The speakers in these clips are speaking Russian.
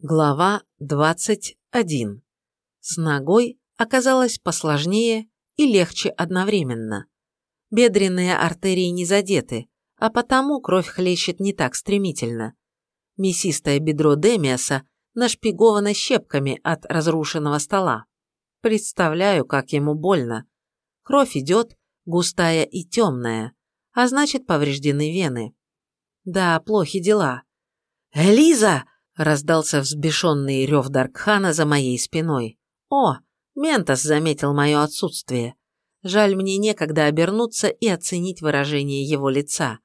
Глава 21. С ногой оказалось посложнее и легче одновременно. Бедренные артерии не задеты, а потому кровь хлещет не так стремительно. Мясистое бедро Демиаса нашпиговано щепками от разрушенного стола. Представляю, как ему больно. Кровь идет, густая и темная, а значит повреждены вены. Да, плохи дела. «Элиза!» Раздался взбешенный рев Даркхана за моей спиной. «О, Ментос заметил мое отсутствие. Жаль, мне некогда обернуться и оценить выражение его лица.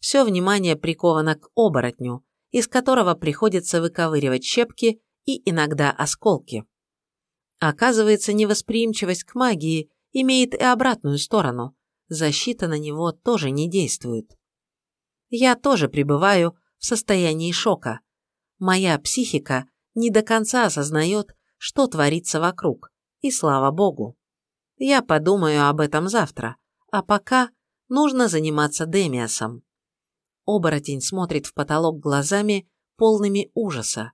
Все внимание приковано к оборотню, из которого приходится выковыривать щепки и иногда осколки. Оказывается, невосприимчивость к магии имеет и обратную сторону. Защита на него тоже не действует. Я тоже пребываю в состоянии шока – моя психика не до конца осознает, что творится вокруг, и слава богу. Я подумаю об этом завтра, а пока нужно заниматься Демиасом. Оборотень смотрит в потолок глазами, полными ужаса.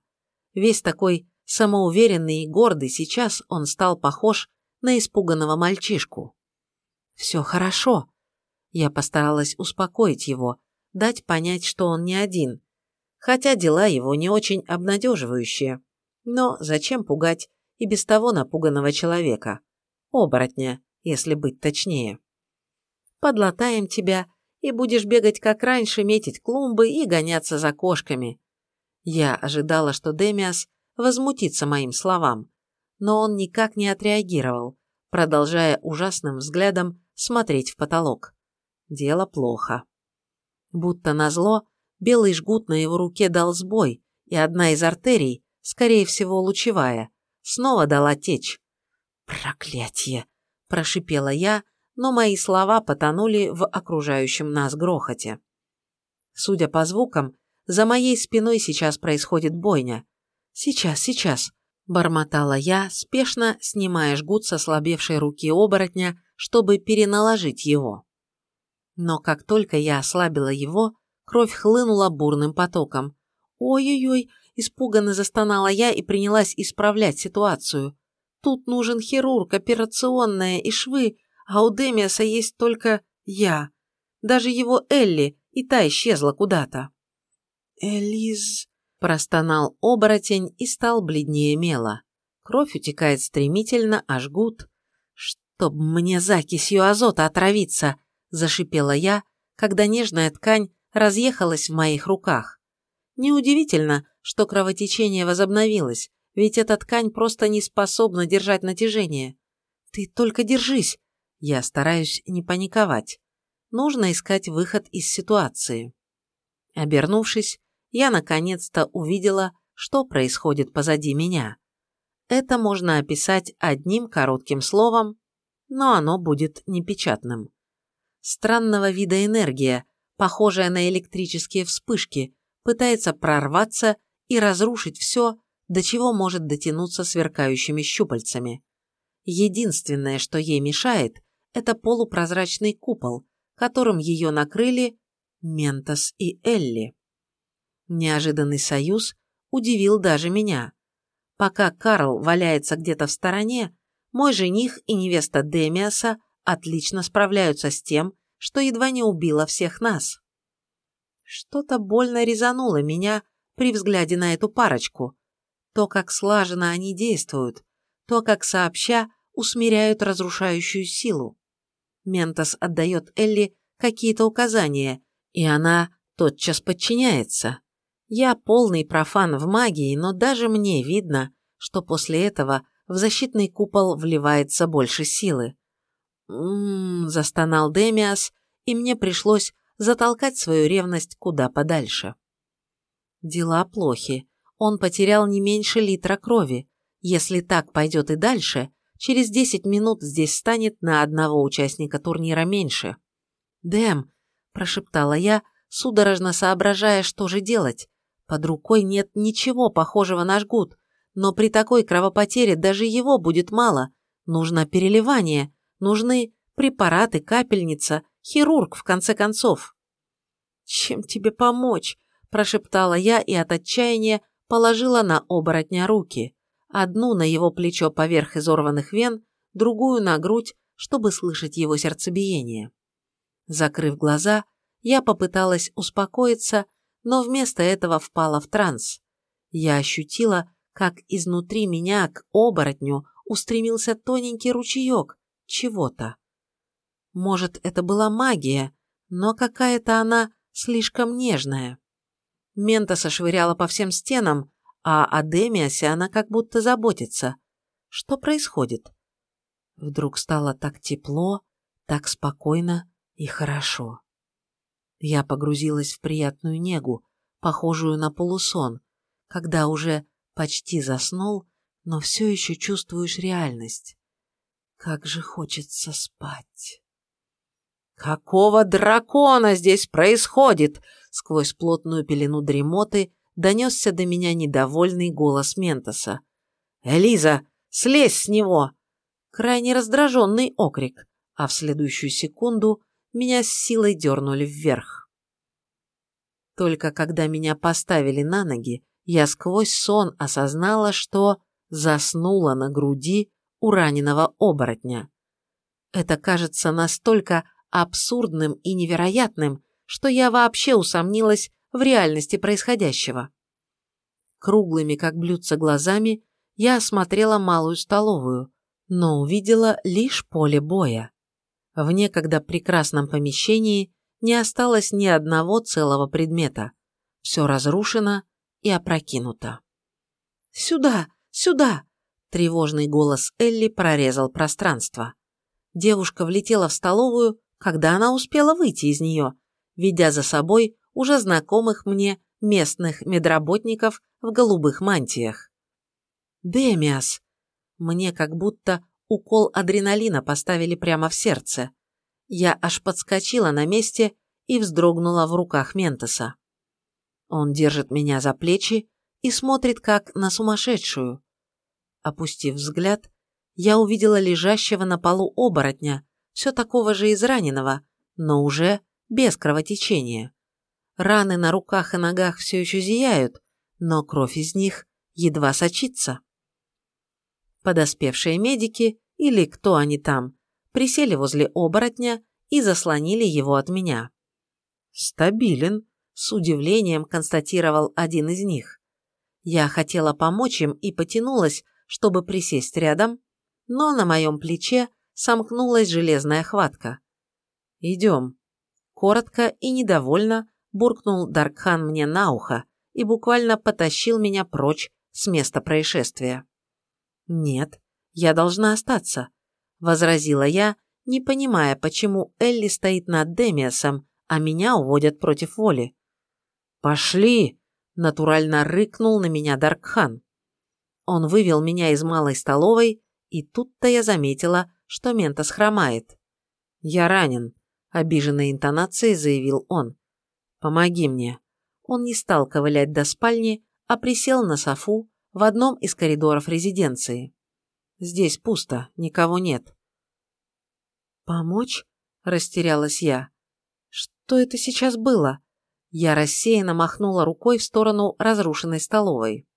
Весь такой самоуверенный и гордый сейчас он стал похож на испуганного мальчишку. «Все хорошо». Я постаралась успокоить его, дать понять, что он не один, хотя дела его не очень обнадеживающие. Но зачем пугать и без того напуганного человека? Оборотня, если быть точнее. Подлатаем тебя, и будешь бегать как раньше, метить клумбы и гоняться за кошками. Я ожидала, что Демиас возмутится моим словам, но он никак не отреагировал, продолжая ужасным взглядом смотреть в потолок. Дело плохо. Будто назло, Белый жгут на его руке дал сбой, и одна из артерий, скорее всего лучевая, снова дала течь. «Проклятье!» – прошипела я, но мои слова потонули в окружающем нас грохоте. Судя по звукам, за моей спиной сейчас происходит бойня. «Сейчас, сейчас!» – бормотала я, спешно снимая жгут со слабевшей руки оборотня, чтобы переналожить его. Но как только я ослабила его, Кровь хлынула бурным потоком. «Ой-ой-ой!» – испуганно застонала я и принялась исправлять ситуацию. «Тут нужен хирург, операционная и швы, а у Демиаса есть только я. Даже его Элли, и та исчезла куда-то». «Элиз...» – простонал оборотень и стал бледнее мела. Кровь утекает стремительно, а жгут. «Чтоб мне закисью азота отравиться!» – зашипела я, когда нежная ткань разъехалась в моих руках. Неудивительно, что кровотечение возобновилось, ведь эта ткань просто не способна держать натяжение. Ты только держись. Я стараюсь не паниковать. Нужно искать выход из ситуации. Обернувшись, я наконец-то увидела, что происходит позади меня. Это можно описать одним коротким словом, но оно будет непечатным. Странного вида энергия, похожая на электрические вспышки, пытается прорваться и разрушить все, до чего может дотянуться сверкающими щупальцами. Единственное, что ей мешает, это полупрозрачный купол, которым ее накрыли Ментос и Элли. Неожиданный союз удивил даже меня. Пока Карл валяется где-то в стороне, мой жених и невеста Демиаса отлично справляются с тем, что едва не убило всех нас. Что-то больно резануло меня при взгляде на эту парочку. То, как слаженно они действуют, то, как сообща усмиряют разрушающую силу. Ментос отдает Элли какие-то указания, и она тотчас подчиняется. Я полный профан в магии, но даже мне видно, что после этого в защитный купол вливается больше силы. Застонал Демиас, и мне пришлось затолкать свою ревность куда подальше. Дела плохи. Он потерял не меньше литра крови. Если так пойдет и дальше, через 10 минут здесь станет на одного участника турнира меньше. «Дэм», – прошептала я, судорожно соображая, что же делать. Под рукой нет ничего похожего на жгут, но при такой кровопотере даже его будет мало. Нужно переливание, нужны препараты, капельница, хирург, в конце концов. «Чем тебе помочь?» – прошептала я и от отчаяния положила на оборотня руки, одну на его плечо поверх изорванных вен, другую на грудь, чтобы слышать его сердцебиение. Закрыв глаза, я попыталась успокоиться, но вместо этого впала в транс. Я ощутила, как изнутри меня к оборотню устремился тоненький ручеек чего-то. Может, это была магия, но какая-то она слишком нежная. Ментоса швыряла по всем стенам, а о Демиасе она как будто заботится. Что происходит? Вдруг стало так тепло, так спокойно и хорошо. Я погрузилась в приятную негу, похожую на полусон, когда уже почти заснул, но все еще чувствуешь реальность. Как же хочется спать. «Какого дракона здесь происходит?» Сквозь плотную пелену дремоты донесся до меня недовольный голос Ментоса. «Элиза, слезь с него!» Крайне раздраженный окрик, а в следующую секунду меня с силой дернули вверх. Только когда меня поставили на ноги, я сквозь сон осознала, что заснула на груди у раненого оборотня. Это кажется настолько абсурдным и невероятным, что я вообще усомнилась в реальности происходящего. Круглыми, как блюдца, глазами я осмотрела малую столовую, но увидела лишь поле боя. В некогда прекрасном помещении не осталось ни одного целого предмета. Все разрушено и опрокинуто. «Сюда! Сюда!» Тревожный голос Элли прорезал пространство. Девушка влетела в столовую, когда она успела выйти из нее, ведя за собой уже знакомых мне местных медработников в голубых мантиях. «Демиас!» Мне как будто укол адреналина поставили прямо в сердце. Я аж подскочила на месте и вздрогнула в руках Ментоса. Он держит меня за плечи и смотрит как на сумасшедшую. Опустив взгляд, я увидела лежащего на полу оборотня, все такого же израненного, но уже без кровотечения. Раны на руках и ногах все еще зияют, но кровь из них едва сочится. Подоспевшие медики, или кто они там, присели возле оборотня и заслонили его от меня. «Стабилен», – с удивлением констатировал один из них. Я хотела помочь им и потянулась, чтобы присесть рядом, но на моем плече сомкнулась железная хватка. «Идем». Коротко и недовольно буркнул Даркхан мне на ухо и буквально потащил меня прочь с места происшествия. «Нет, я должна остаться», – возразила я, не понимая, почему Элли стоит над Демиасом, а меня уводят против воли. «Пошли!» – натурально рыкнул на меня Даркхан. Он вывел меня из малой столовой, и тут-то я заметила, что Ментос хромает. «Я ранен», – обиженной интонацией заявил он. «Помоги мне». Он не стал ковылять до спальни, а присел на софу в одном из коридоров резиденции. Здесь пусто, никого нет. «Помочь?» – растерялась я. «Что это сейчас было?» Я рассеянно махнула рукой в сторону разрушенной столовой.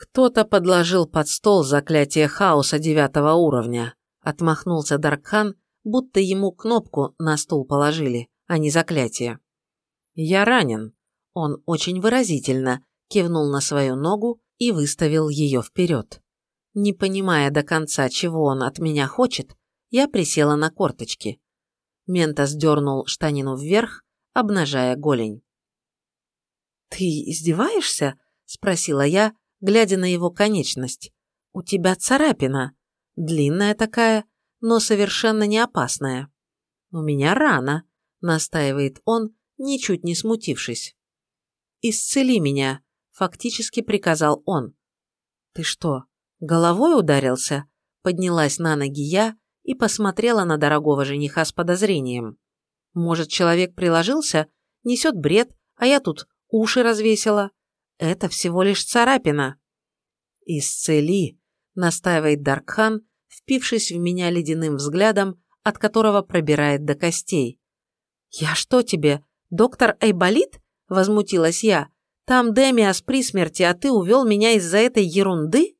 «Кто-то подложил под стол заклятие хаоса девятого уровня», – отмахнулся Даркхан, будто ему кнопку на стул положили, а не заклятие. «Я ранен», – он очень выразительно кивнул на свою ногу и выставил ее вперед. Не понимая до конца, чего он от меня хочет, я присела на корточки. Ментос дернул штанину вверх, обнажая голень. «Ты издеваешься?» – спросила я, глядя на его конечность. «У тебя царапина. Длинная такая, но совершенно не опасная». «У меня рана», – настаивает он, ничуть не смутившись. «Исцели меня», – фактически приказал он. «Ты что, головой ударился?» – поднялась на ноги я и посмотрела на дорогого жениха с подозрением. «Может, человек приложился, несет бред, а я тут уши развесила?» Это всего лишь царапина. Исцели, настаивает Даркхан, впившись в меня ледяным взглядом, от которого пробирает до костей. «Я что тебе, доктор Эйболит?» – возмутилась я. Там Демиас при смерти, а ты увел меня из-за этой ерунды?»